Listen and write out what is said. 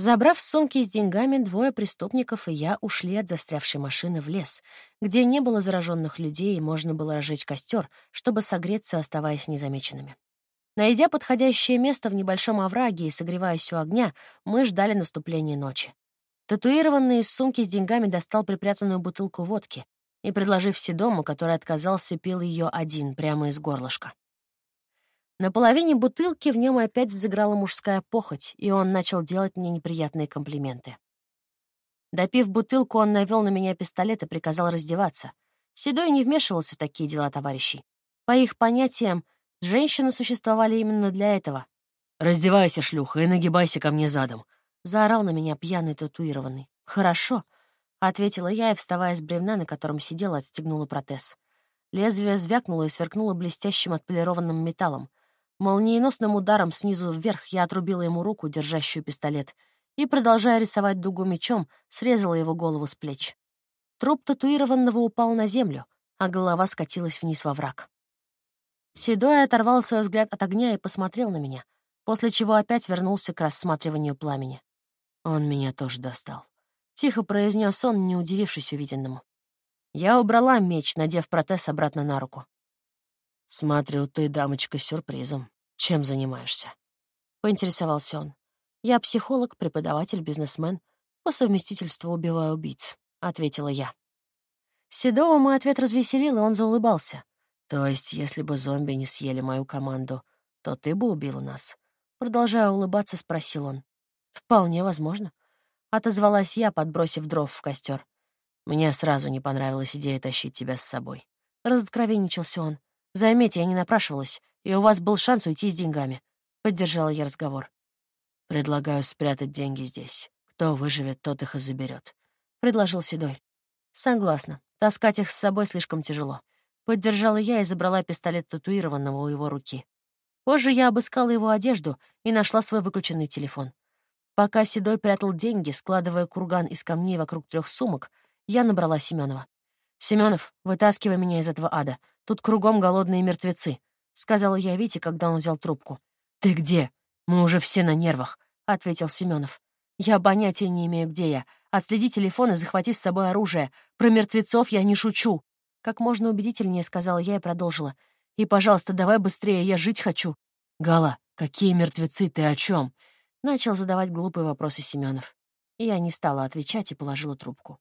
Забрав сумки с деньгами, двое преступников и я ушли от застрявшей машины в лес, где не было зараженных людей и можно было разжечь костер, чтобы согреться, оставаясь незамеченными. Найдя подходящее место в небольшом овраге и согреваясь у огня, мы ждали наступления ночи. Татуированный из сумки с деньгами достал припрятанную бутылку водки и, предложив Седому, который отказался, пил ее один, прямо из горлышка. На половине бутылки в нем опять взыграла мужская похоть, и он начал делать мне неприятные комплименты. Допив бутылку, он навел на меня пистолет и приказал раздеваться. Седой не вмешивался в такие дела товарищей. По их понятиям, женщины существовали именно для этого. «Раздевайся, шлюха, и нагибайся ко мне задом», — заорал на меня пьяный татуированный. «Хорошо», — ответила я и, вставая с бревна, на котором сидела, отстегнула протез. Лезвие звякнуло и сверкнуло блестящим отполированным металлом. Молниеносным ударом снизу вверх я отрубила ему руку, держащую пистолет, и, продолжая рисовать дугу мечом, срезала его голову с плеч. Труп татуированного упал на землю, а голова скатилась вниз во враг. Седой оторвал свой взгляд от огня и посмотрел на меня, после чего опять вернулся к рассматриванию пламени. Он меня тоже достал. Тихо произнес он, не удивившись увиденному. Я убрала меч, надев протез обратно на руку. «Смотрю, ты дамочка с сюрпризом. Чем занимаешься?» — поинтересовался он. «Я психолог, преподаватель, бизнесмен. По совместительству убиваю убийц», — ответила я. Седова мой ответ развеселил, и он заулыбался. «То есть, если бы зомби не съели мою команду, то ты бы убил нас?» Продолжая улыбаться, спросил он. «Вполне возможно», — отозвалась я, подбросив дров в костер. «Мне сразу не понравилась идея тащить тебя с собой». Разоткровенничался он. Заметьте, я не напрашивалась, и у вас был шанс уйти с деньгами. Поддержала я разговор. Предлагаю спрятать деньги здесь. Кто выживет, тот их и заберет. Предложил Седой. Согласна. Таскать их с собой слишком тяжело. Поддержала я и забрала пистолет татуированного у его руки. Позже я обыскала его одежду и нашла свой выключенный телефон. Пока Седой прятал деньги, складывая курган из камней вокруг трех сумок, я набрала Семенова. «Семенов, вытаскивай меня из этого ада. Тут кругом голодные мертвецы», — сказала я Вите, когда он взял трубку. «Ты где? Мы уже все на нервах», — ответил Семенов. «Я понятия не имею, где я. Отследи телефон и захвати с собой оружие. Про мертвецов я не шучу». Как можно убедительнее сказала я и продолжила. «И, пожалуйста, давай быстрее, я жить хочу». «Гала, какие мертвецы, ты о чем? Начал задавать глупые вопросы Семенов. Я не стала отвечать и положила трубку.